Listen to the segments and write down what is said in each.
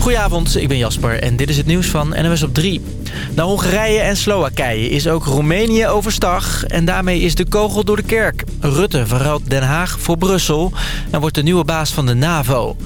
Goedenavond, ik ben Jasper en dit is het nieuws van NWS op 3. Na Hongarije en Slowakije is ook Roemenië overstag en daarmee is de kogel door de kerk. Rutte verruilt Den Haag voor Brussel en wordt de nieuwe baas van de NAVO.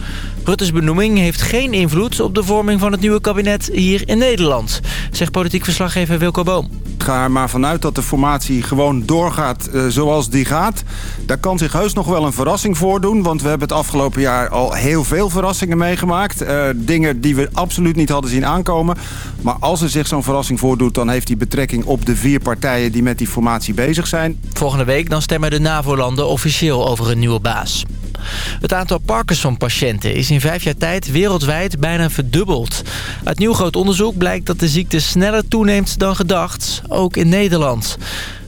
Rutte's benoeming heeft geen invloed op de vorming van het nieuwe kabinet hier in Nederland, zegt politiek verslaggever Wilco Boom. Ga er maar vanuit dat de formatie gewoon doorgaat uh, zoals die gaat. Daar kan zich heus nog wel een verrassing voordoen, want we hebben het afgelopen jaar al heel veel verrassingen meegemaakt. Uh, dingen die we absoluut niet hadden zien aankomen. Maar als er zich zo'n verrassing voordoet, dan heeft die betrekking op de vier partijen die met die formatie bezig zijn. Volgende week dan stemmen de NAVO-landen officieel over een nieuwe baas. Het aantal Parkinson-patiënten is in vijf jaar tijd wereldwijd bijna verdubbeld. Uit nieuw groot onderzoek blijkt dat de ziekte sneller toeneemt dan gedacht, ook in Nederland.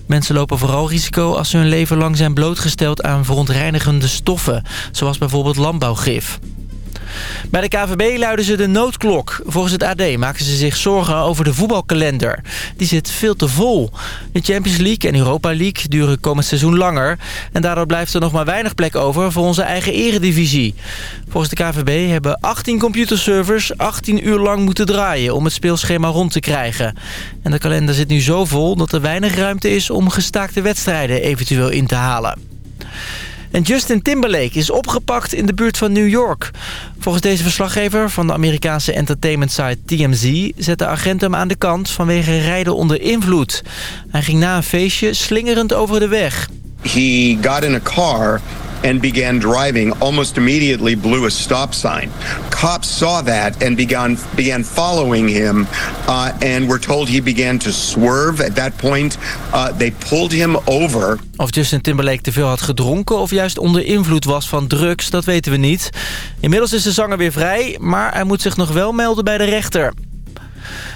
Mensen lopen vooral risico als ze hun leven lang zijn blootgesteld aan verontreinigende stoffen, zoals bijvoorbeeld landbouwgif. Bij de KVB luiden ze de noodklok. Volgens het AD maken ze zich zorgen over de voetbalkalender. Die zit veel te vol. De Champions League en Europa League duren komend seizoen langer. En daardoor blijft er nog maar weinig plek over voor onze eigen eredivisie. Volgens de KVB hebben 18 computerservers 18 uur lang moeten draaien... om het speelschema rond te krijgen. En de kalender zit nu zo vol dat er weinig ruimte is om gestaakte wedstrijden eventueel in te halen. En Justin Timberlake is opgepakt in de buurt van New York. Volgens deze verslaggever van de Amerikaanse entertainment site TMZ... zet de agent hem aan de kant vanwege rijden onder invloed. Hij ging na een feestje slingerend over de weg. He got in a car and began driving, almost immediately blew a stop sign. Cops saw that and began began following him, uh, and we're told he began to swerve. At that point, uh, they pulled him over. Of Justin Timberlake te veel had gedronken of juist onder invloed was van drugs, dat weten we niet. Inmiddels is de zanger weer vrij, maar hij moet zich nog wel melden bij de rechter.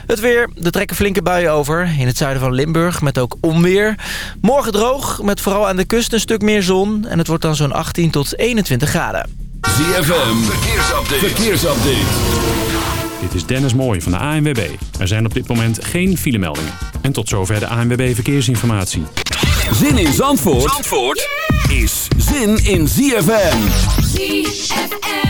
Het weer, er trekken flinke buien over. In het zuiden van Limburg met ook onweer. Morgen droog, met vooral aan de kust een stuk meer zon. En het wordt dan zo'n 18 tot 21 graden. ZFM, verkeersupdate. verkeersupdate. Dit is Dennis Mooij van de ANWB. Er zijn op dit moment geen filemeldingen. En tot zover de ANWB Verkeersinformatie. Zin in Zandvoort, Zandvoort is zin in ZFM. ZFM.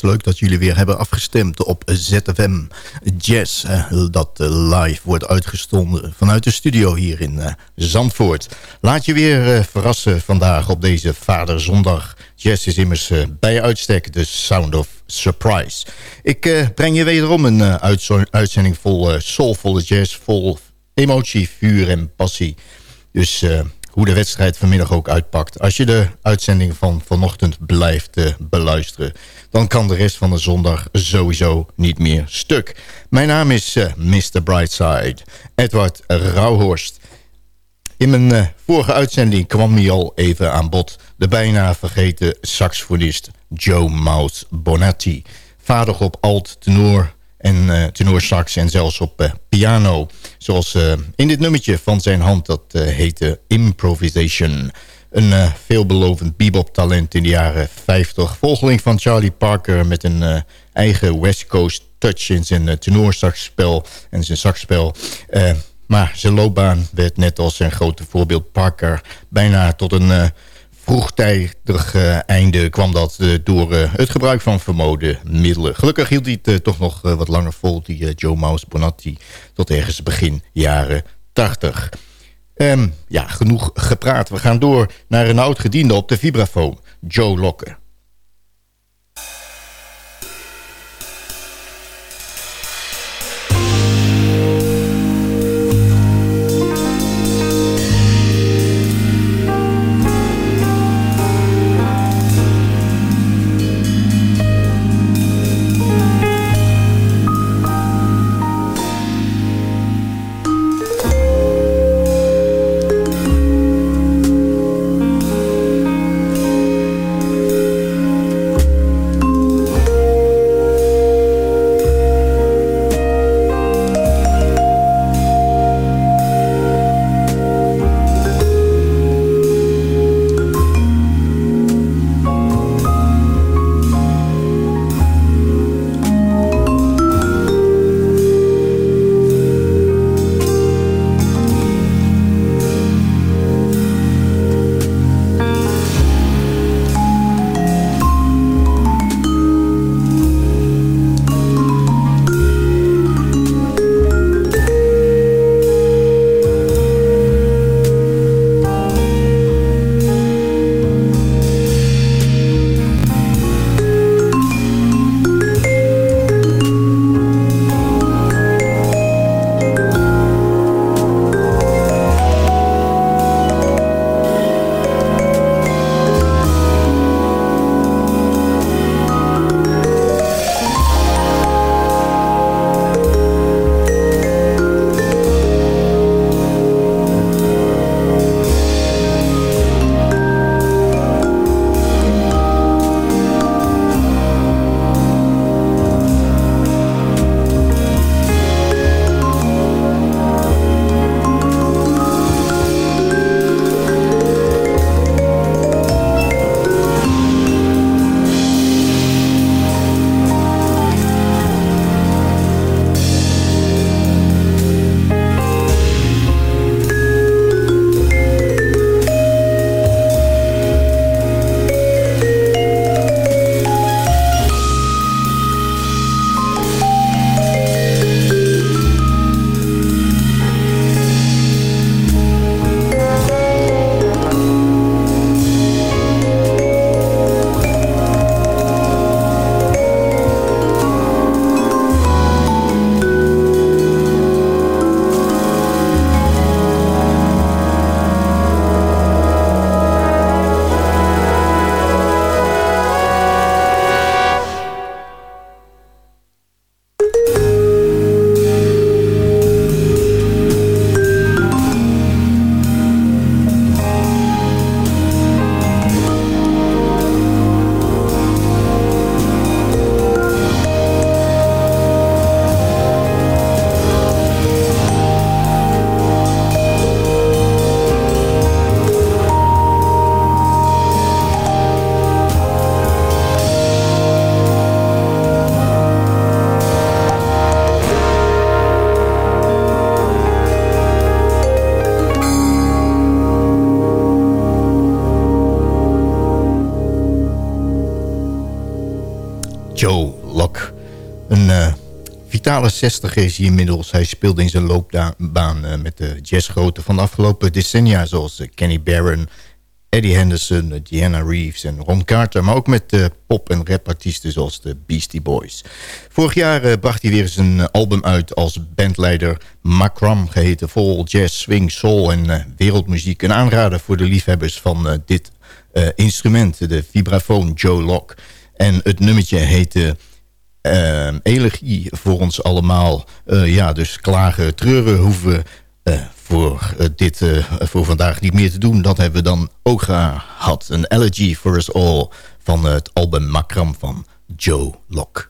Leuk dat jullie weer hebben afgestemd op ZFM Jazz. dat eh, live wordt uitgestonden vanuit de studio hier in eh, Zandvoort. Laat je weer eh, verrassen vandaag op deze Vaderzondag. Jazz is immers bij uitstek de Sound of Surprise. Ik breng je wederom een uitzending vol soulvolle jazz, vol emotie, vuur en passie. Dus hoe de wedstrijd vanmiddag ook uitpakt. Als je de uitzending van vanochtend blijft beluisteren... dan kan de rest van de zondag sowieso niet meer stuk. Mijn naam is uh, Mr. Brightside, Edward Rauhorst. In mijn uh, vorige uitzending kwam hij al even aan bod... de bijna vergeten saxofonist Joe Mouse Bonatti. Vader op alt, tenor en uh, tenorsax en zelfs op piano. Zoals in dit nummertje van zijn hand, dat heette Improvisation. Een veelbelovend bebop-talent in de jaren 50. Volgeling van Charlie Parker met een eigen West Coast touch in zijn tenorsaxspel en zijn saxspel. maar zijn loopbaan werd net als zijn grote voorbeeld Parker bijna tot een vroegtijdig uh, einde kwam dat uh, door uh, het gebruik van vermode middelen. Gelukkig hield hij het toch nog wat langer vol, die Joe Mouse Bonatti, tot ergens begin jaren 80. Um, ja, genoeg gepraat. We gaan door naar een oud gediende op de vibrafoon, Joe Lokke. Vitale 60 is hij inmiddels. Hij speelde in zijn loopbaan uh, met de jazzgroten van de afgelopen decennia... zoals uh, Kenny Barron, Eddie Henderson, Diana Reeves en Ron Carter... maar ook met pop- en rapartiesten zoals de Beastie Boys. Vorig jaar bracht hij weer eens een album uit als bandleider Macram... geheten vol jazz, swing, soul en wereldmuziek. Een aanrader voor de liefhebbers van dit instrument, de vibrafoon Joe Lock. En het nummertje heette... elegie voor ons allemaal. ja, dus klagen, treuren hoeven voor uh, dit uh, voor vandaag niet meer te doen. Dat hebben we dan ook gehad. Een Elegy for Us All van het album Makram van Joe Locke.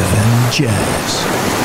Active and Jazz.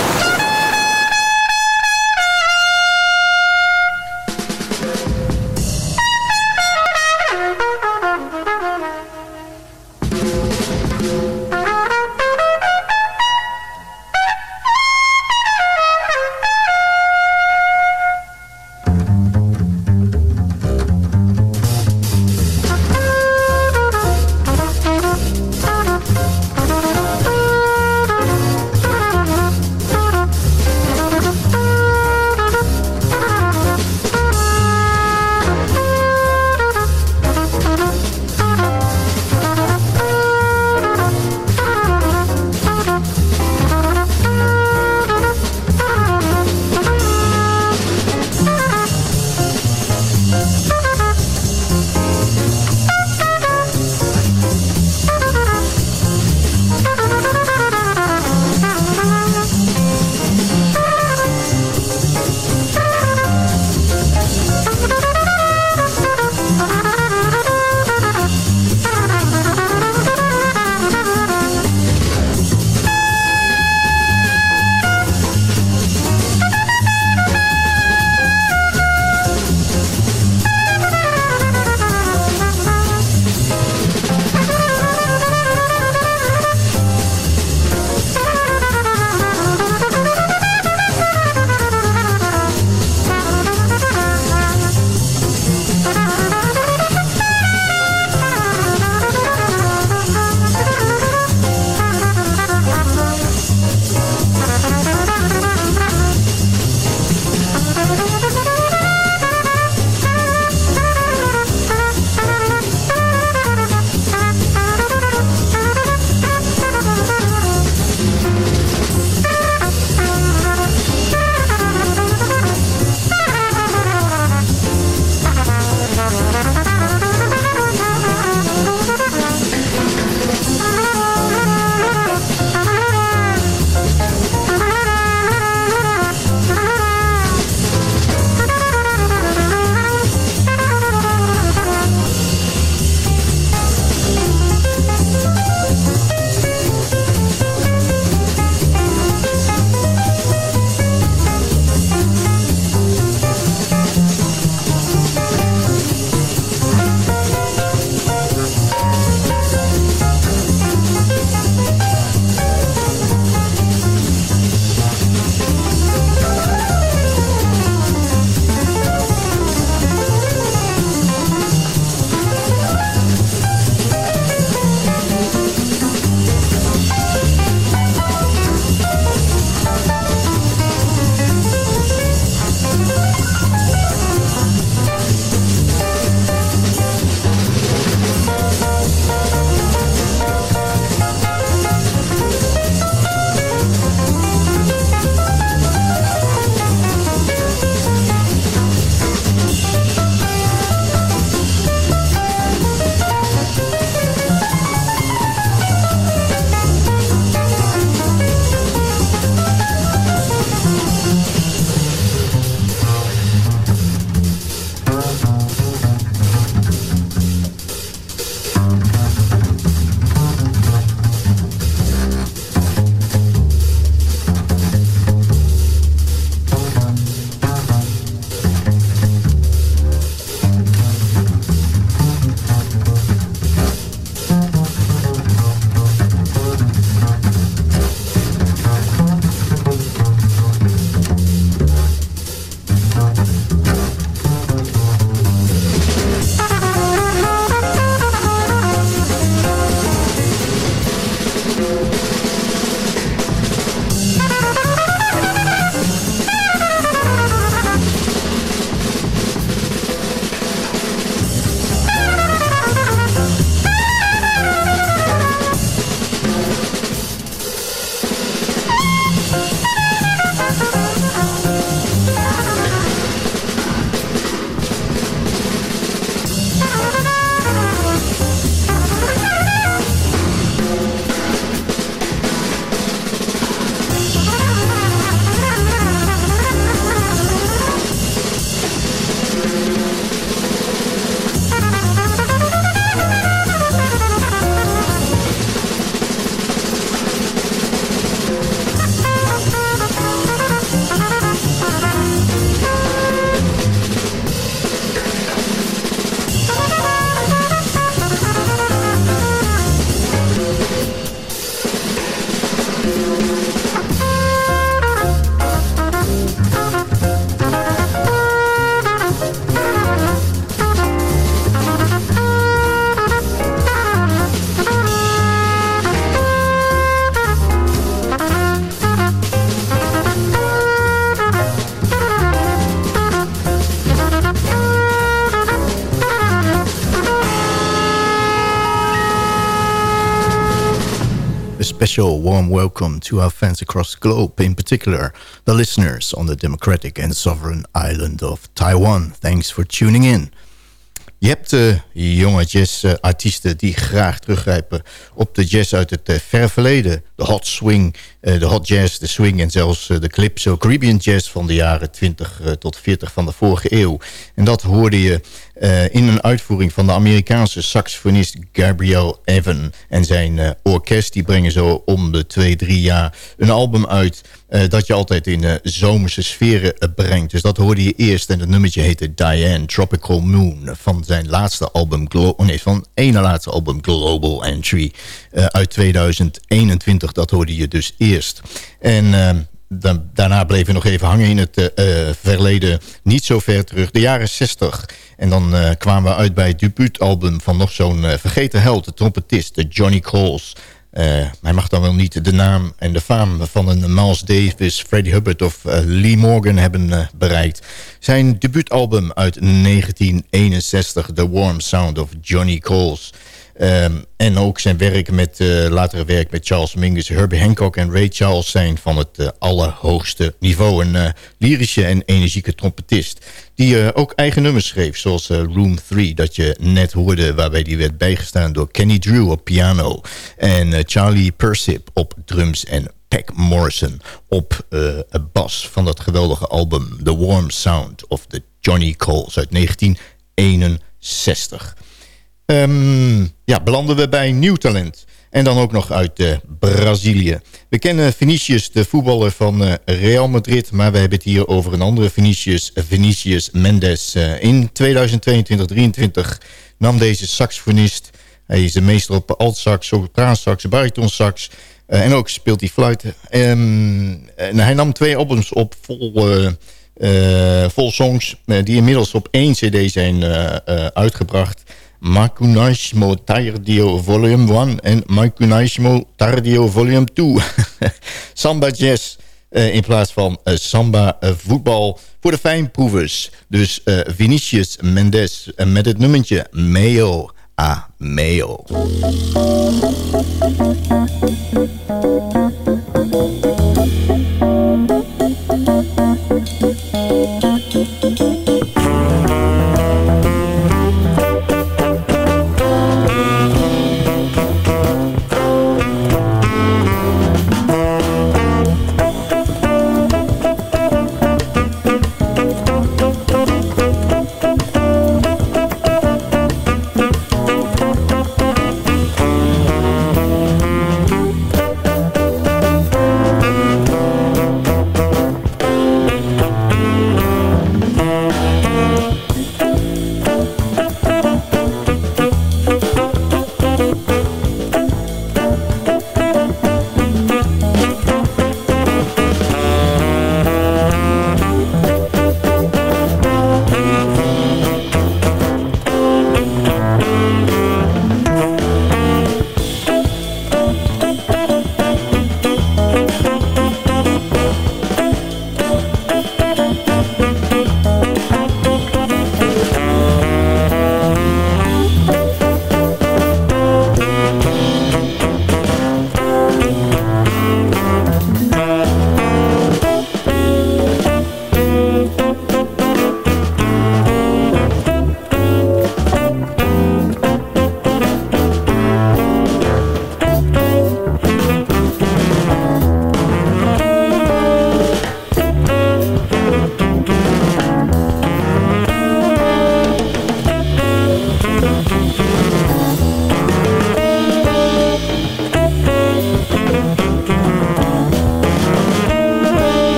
Special warm welcome to our fans across the globe, in particular the listeners on the democratic and sovereign island of Taiwan. Thanks for tuning in. Je hebt uh, jonge jazzartiesten die graag teruggrijpen op de jazz uit het uh, verleden. De hot swing, uh, de hot jazz, de swing en zelfs de calypso Caribbean jazz van de jaren 20 tot 40 van de vorige eeuw. En dat hoorde je in een uitvoering van de Amerikaanse saxofonist Gabriel Evan. En zijn orkest die brengen zo om de twee, drie jaar een album uit... Uh, dat je altijd in uh, zomerse sferen uh, brengt. Dus dat hoorde je eerst. En het nummertje heette Diane, Tropical Moon. Van zijn laatste album, oh nee, van ene laatste album Global Entry. uit 2021, dat hoorde je dus eerst. En dan, daarna bleven we nog even hangen in het verleden. Niet zo ver terug, de jaren 60. En dan kwamen we uit bij het debuutalbum van nog zo'n vergeten held. De trompetist, de Johnny Coles... Uh, hij mag dan wel niet de naam en de faam van een Miles Davis, Freddie Hubbard of uh, Lee Morgan hebben uh, bereikt. Zijn debuutalbum uit 1961, The Warm Sound of Johnny Coles. Um, en ook zijn werk met, uh, latere werk met Charles Mingus, Herbie Hancock en Ray Charles zijn van het uh, allerhoogste niveau. Een uh, lyrische en energieke trompetist. Die ook eigen nummers schreef, zoals Room 3, dat je net hoorde, waarbij die werd bijgestaan door Kenny Drew op piano. En Charlie Persip op drums en Peck Morrison op bas van dat geweldige album The Warm Sound of the Johnny Coles uit 1961. Um, ja, belanden we bij nieuw talent. En dan ook nog uit uh, Brazilië. We kennen Vinicius, de voetballer van uh, Real Madrid. Maar we hebben het hier over een andere Vinicius, Vinicius Mendes. Uh, in 2022-2023 nam deze saxofonist... Hij is de meester op altsax, sopraansax, baritonsax... en ook speelt hij fluiten. Um, en hij nam twee albums op vol... vol songs die inmiddels op één cd zijn uitgebracht... Macunaismo Tardio Volume 1 en Macunaismo Tardio Volume 2. samba Jazz uh, in plaats van uh, Samba uh, voetbal voor de fijnproevers. Dus Vinicius Mendes met het nummertje Meo a Meo.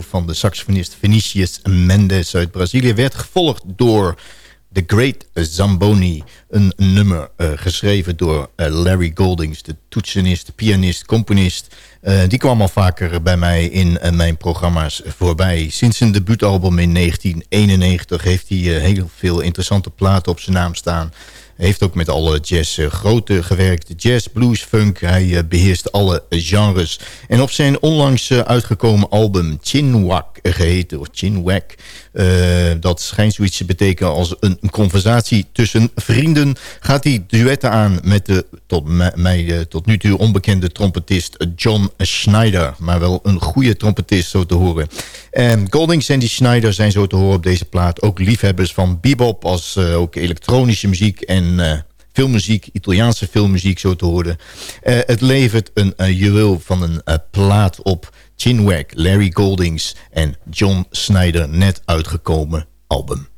Van de saxofonist Vinicius Mendes uit Brazilië... werd gevolgd door The Great Zamboni. Een nummer uh, geschreven door uh, Larry Goldings, de toetsenist, pianist, componist. Uh, die kwam al vaker bij mij in mijn programma's voorbij. Sinds zijn debuutalbum in 1991 heeft hij heel veel interessante platen op zijn naam staan heeft ook met alle jazz uh, grote gewerkt. Jazz, blues, funk. Hij uh, beheerst alle genres. En op zijn onlangs uh, uitgekomen album Chinwak geheten, of Chinwak... dat schijnt zoiets te betekenen als een, conversatie tussen vrienden... gaat hij duetten aan met de tot mij tot nu toe onbekende trompetist John Schneider. Maar wel een goede trompetist, zo te horen. Um, Goldings en die Schneider zijn zo te horen op deze plaat... ook liefhebbers van bebop als ook elektronische muziek... en uh, filmmuziek, Italiaanse filmmuziek zo te horen. Uh, het levert een uh, juweel van een plaat op Chinwag, Larry Goldings en John Snyder net uitgekomen album.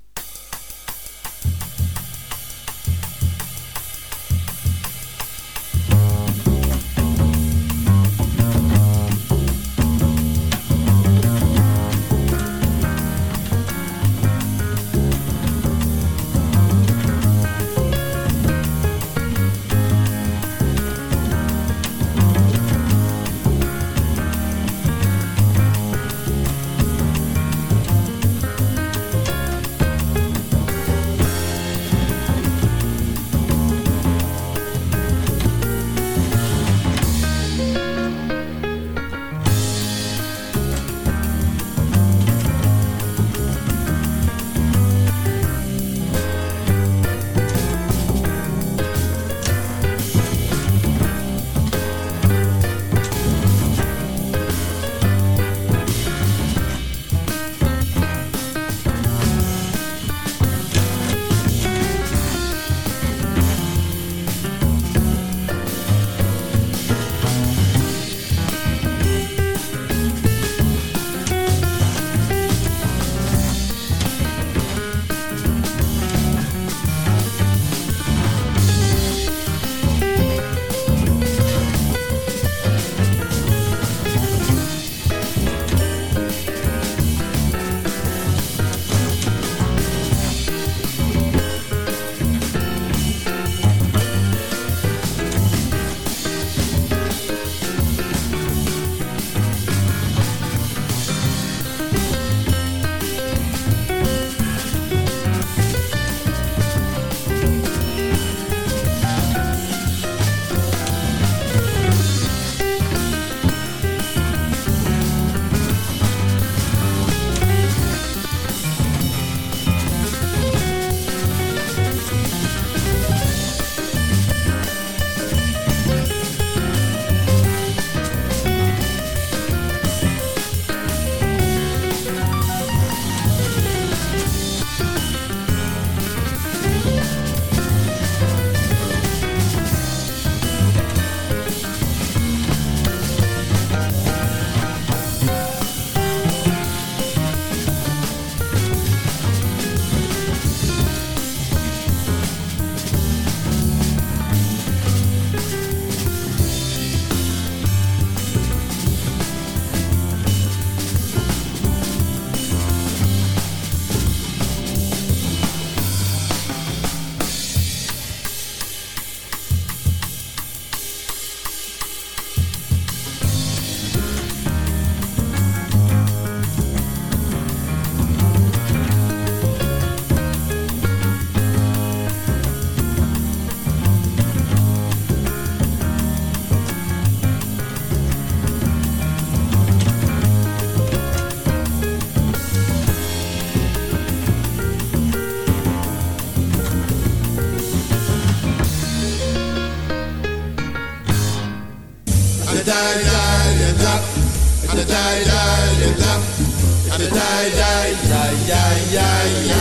die die die die die die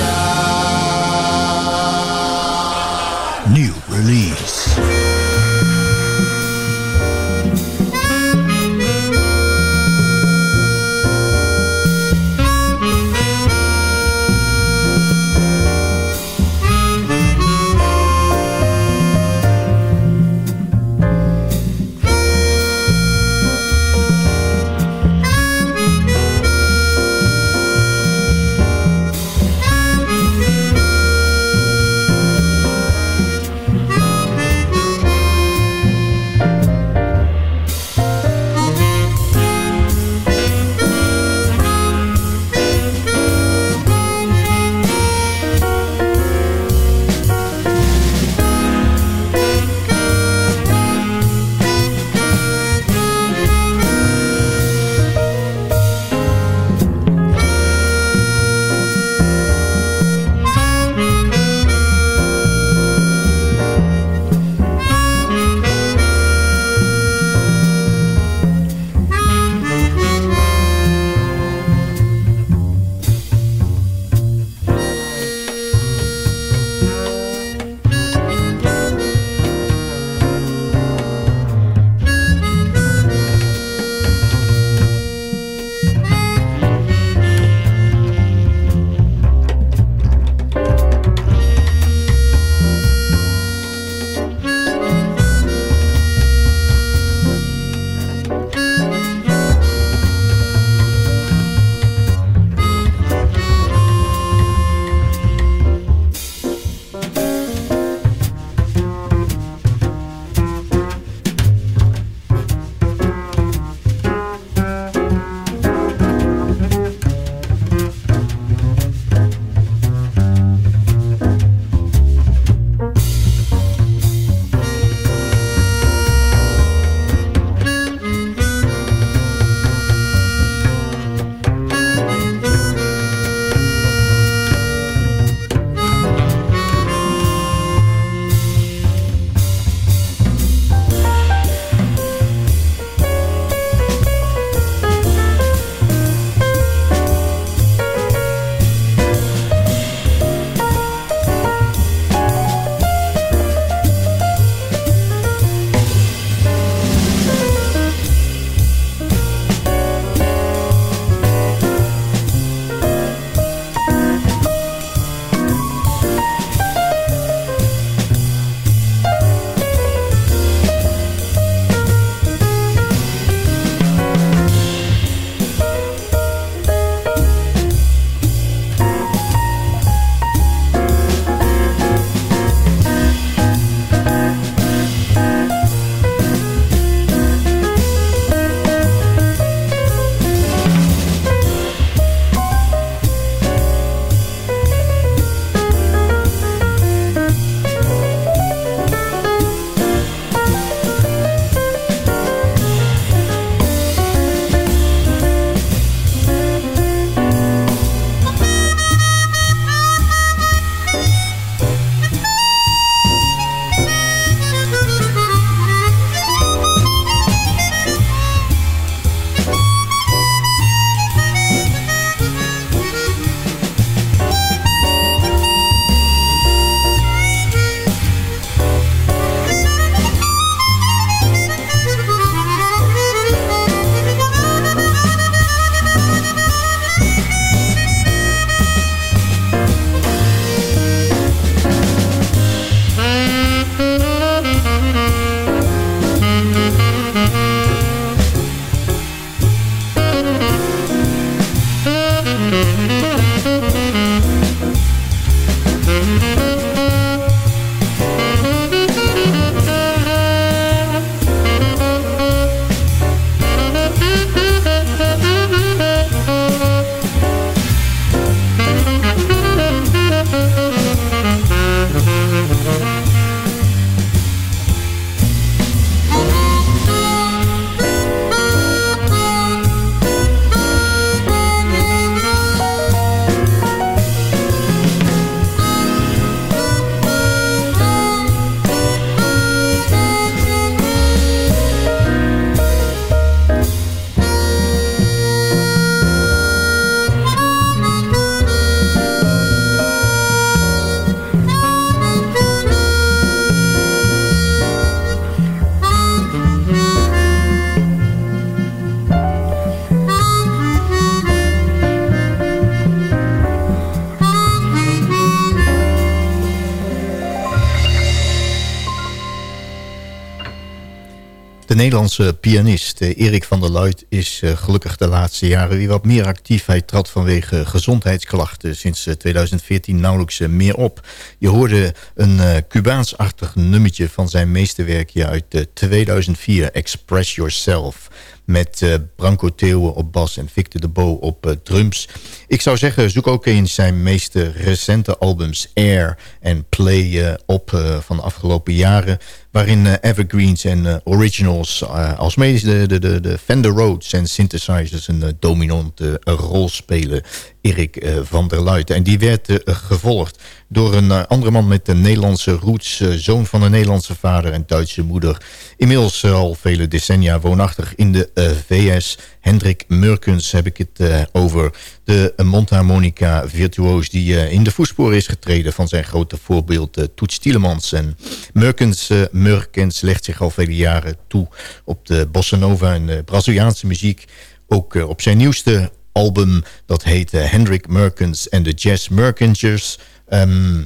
Nederlandse pianist eh, Erik van der Luit is eh, gelukkig de laatste jaren weer wat meer actief. Hij trad vanwege gezondheidsklachten sinds 2014 nauwelijks meer op. Je hoorde een Cubaans-achtig nummertje van zijn meesterwerkje uit 2004, Express Yourself met uh, Branko Theeuwen op bas en Victor de Bo op uh, drums. Ik zou zeggen, zoek ook eens zijn meest recente albums Air en Play uh, op van de afgelopen jaren waarin evergreens en originals als mede de, de, de Fender Rhodes en synthesizers een dominante rol spelen. Erik van der Luiten. En die werd gevolgd door een andere man met een Nederlandse roots. zoon van een Nederlandse vader en Duitse moeder. Inmiddels al vele decennia woonachtig in de VS. Hendrik Murkens heb ik het over. De mondharmonica virtuoos die in de voetsporen is getreden... van zijn grote voorbeeld Toets Tielemans. En Murkens Murkens legt zich al vele jaren toe op de bossa nova en Braziliaanse muziek. Ook eh, op zijn nieuwste album, dat heet uh, Hendrik Merkens en de Jazz Merkengers. Ehm,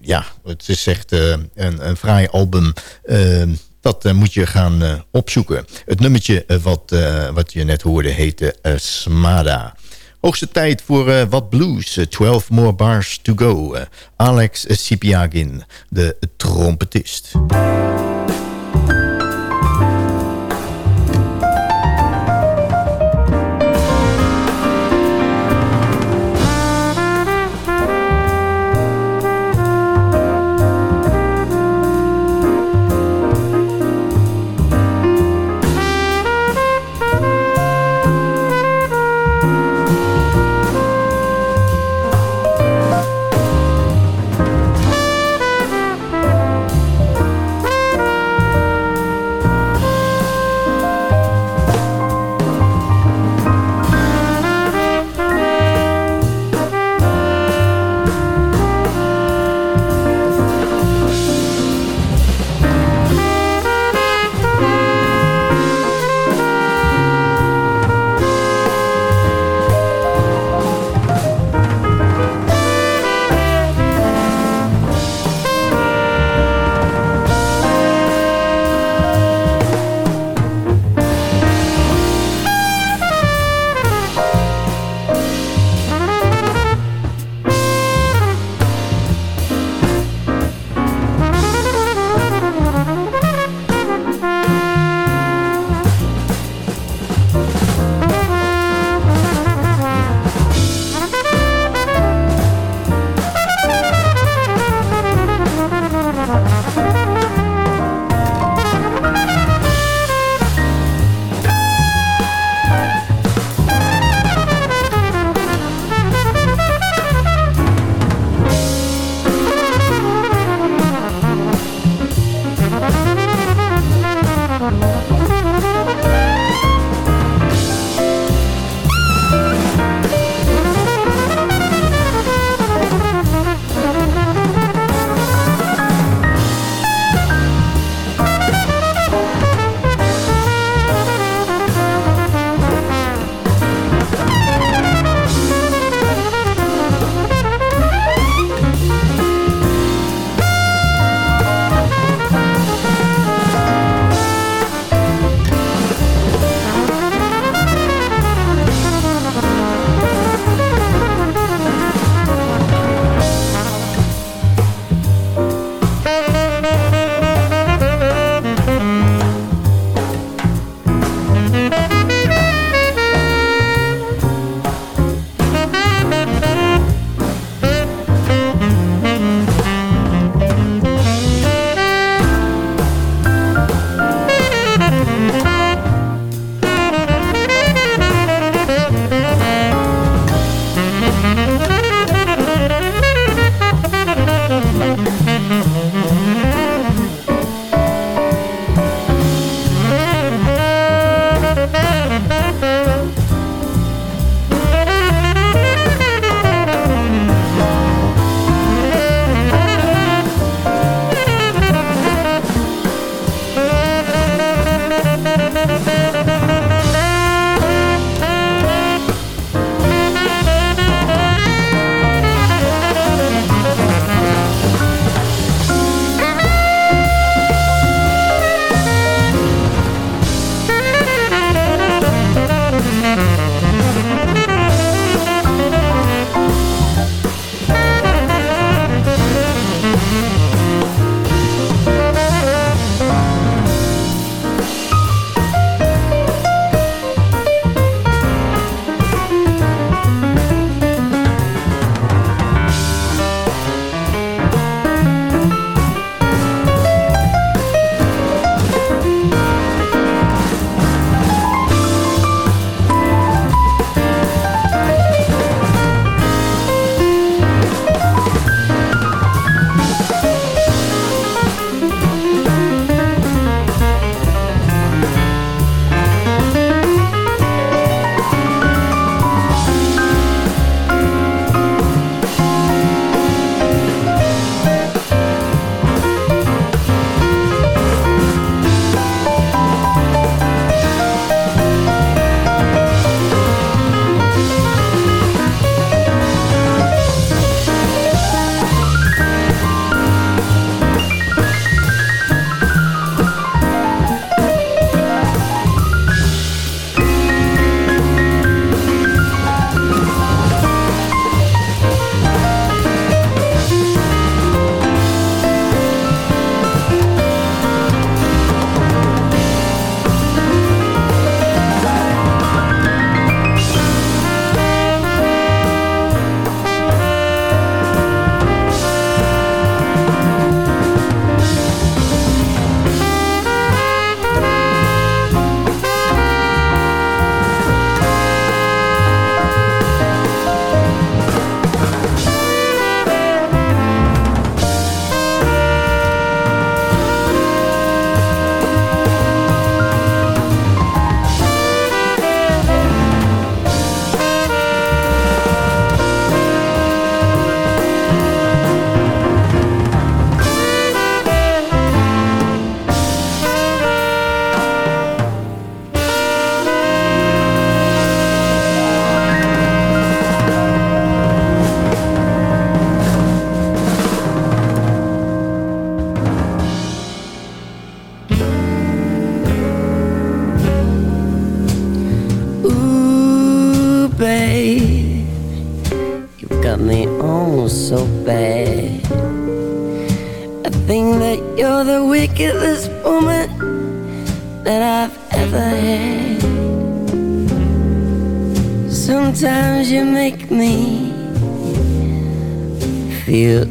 ja, het is echt uh, een, een fraai album. Ehm, dat moet je gaan opzoeken. Het nummertje wat, wat je net hoorde heette Smada. Hoogste tijd voor wat blues. 12 more bars to go. Alex Sipiagin, de trompetist.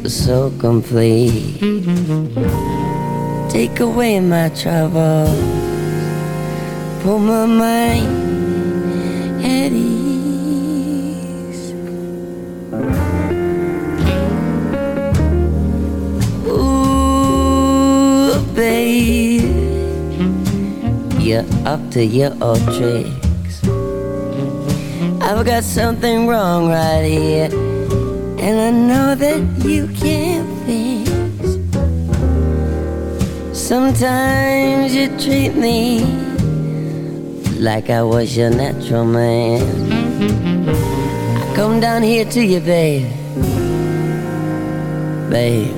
So complete. Take away my troubles, put my mind at ease. Ooh, babe, you're up to your old tricks. I've got something wrong right here, and I know that you can't fix. Sometimes you treat me like I was your natural man. I come down here to you, babe. Babe,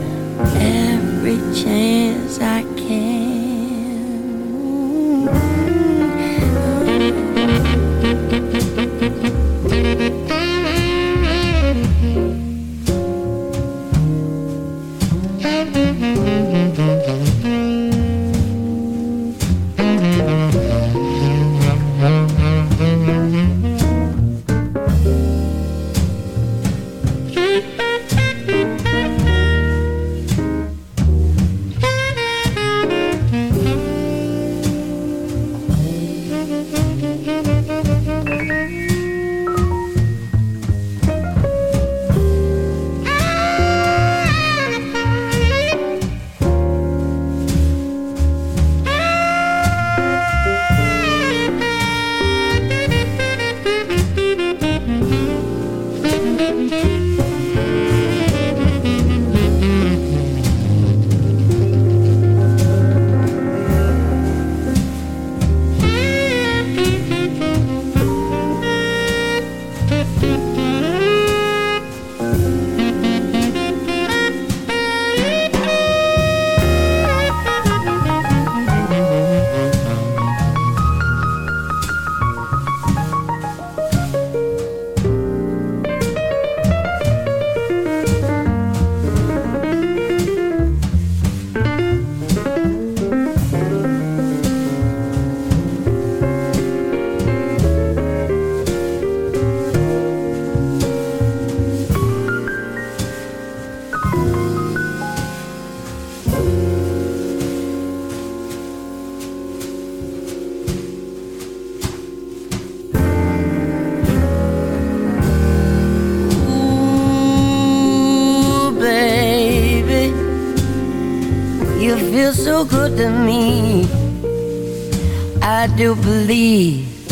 do believe,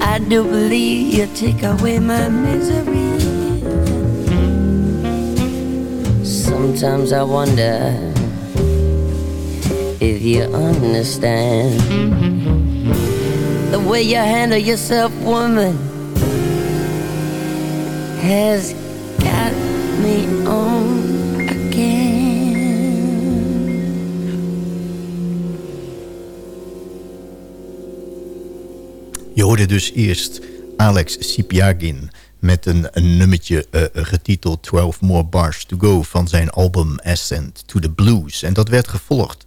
I do believe you take away my misery. Sometimes I wonder if you understand the way you handle yourself, woman has got me on hoorde dus eerst Alex Sipiagin met een, nummertje eh, getiteld 12 More Bars to Go van zijn album Ascent to the Blues. En dat werd gevolgd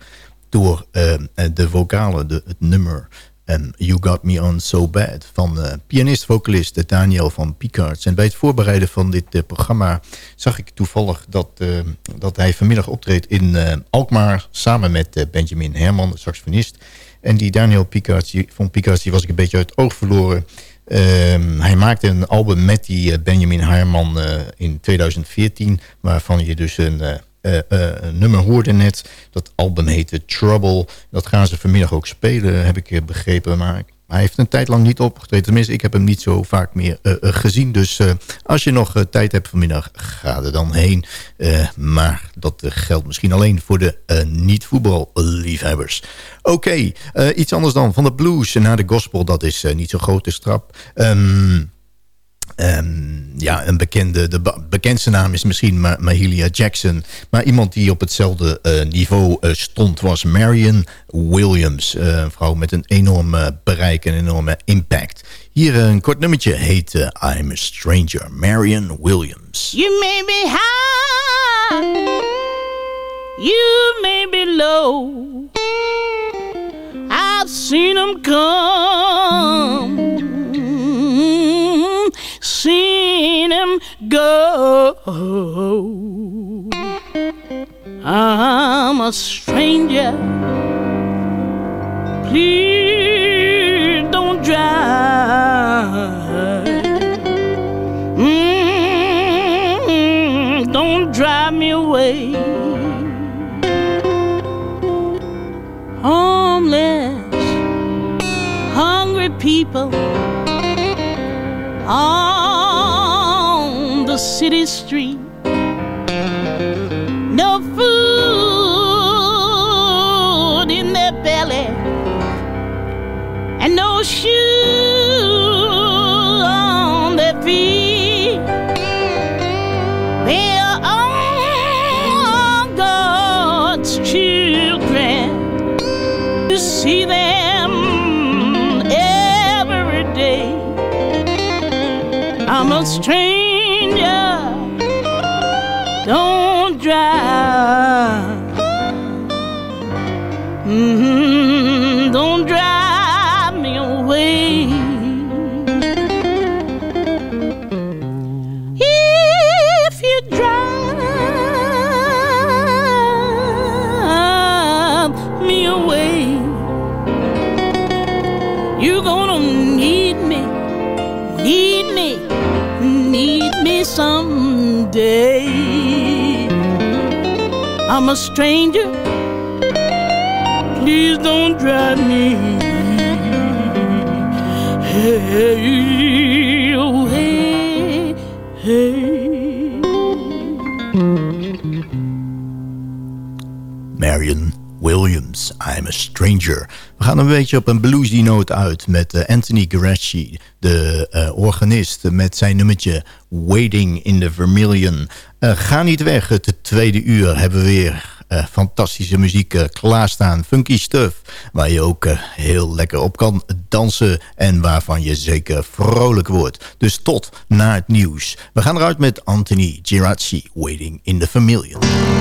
door eh, de vocalen, de, het nummer um, You Got Me On So Bad van uh, pianist-vocalist Daniel van Picards. En bij het voorbereiden van dit programma zag ik toevallig dat, dat hij vanmiddag optreedt in Alkmaar samen met Benjamin Herman, de saxofonist. En die Daniel Picards, van was ik een beetje uit het oog verloren. Um, hij maakte een album met die Benjamin Herman in 2014, waarvan je dus een... Uh, uh, nummer hoorde net. Dat album heette Trouble. Dat gaan ze vanmiddag ook spelen, heb ik begrepen. Maar hij heeft een tijd lang niet opgetreden. Tenminste, ik heb hem niet zo vaak meer uh, gezien. Dus als je nog tijd hebt vanmiddag, ga er dan heen. maar dat geldt misschien alleen voor de niet-voetballiefhebbers. Oké, iets anders dan. Van de blues naar de gospel, dat is niet zo'n grote strap. Um, Ehm, ja, een bekende, de bekendste naam is misschien Mahalia Jackson. Maar iemand die op hetzelfde eh, niveau eh, stond was Marion Williams. Eh, een vrouw met een enorme bereik en enorme impact. Hier een kort nummertje heet I'm a Stranger, Marion Williams. You may be high, you may be low. I've seen them come. Go. I'm a stranger. Please don't drive. Mm, don't drive me away. Homeless, hungry people the city street. No food in their belly and no shoes on their feet. They are all God's children. You see them every day. I'm a stranger. I'm a stranger. Please don't drive me. Hey, oh, hey, hey. Marion I'm a Stranger. We gaan een beetje op een bluesy noot uit met eh, Anthony Grassi, de eh, organist, met zijn nummertje Waiting in the Vermilion. Eh, ga niet weg, het tweede uur hebben we weer fantastische muziek klaarstaan. Funky stuff, waar je ook heel lekker op kan dansen en waarvan je zeker vrolijk wordt. Dus tot na het nieuws. We gaan eruit met Anthony Giracci, Waiting in the Vermilion.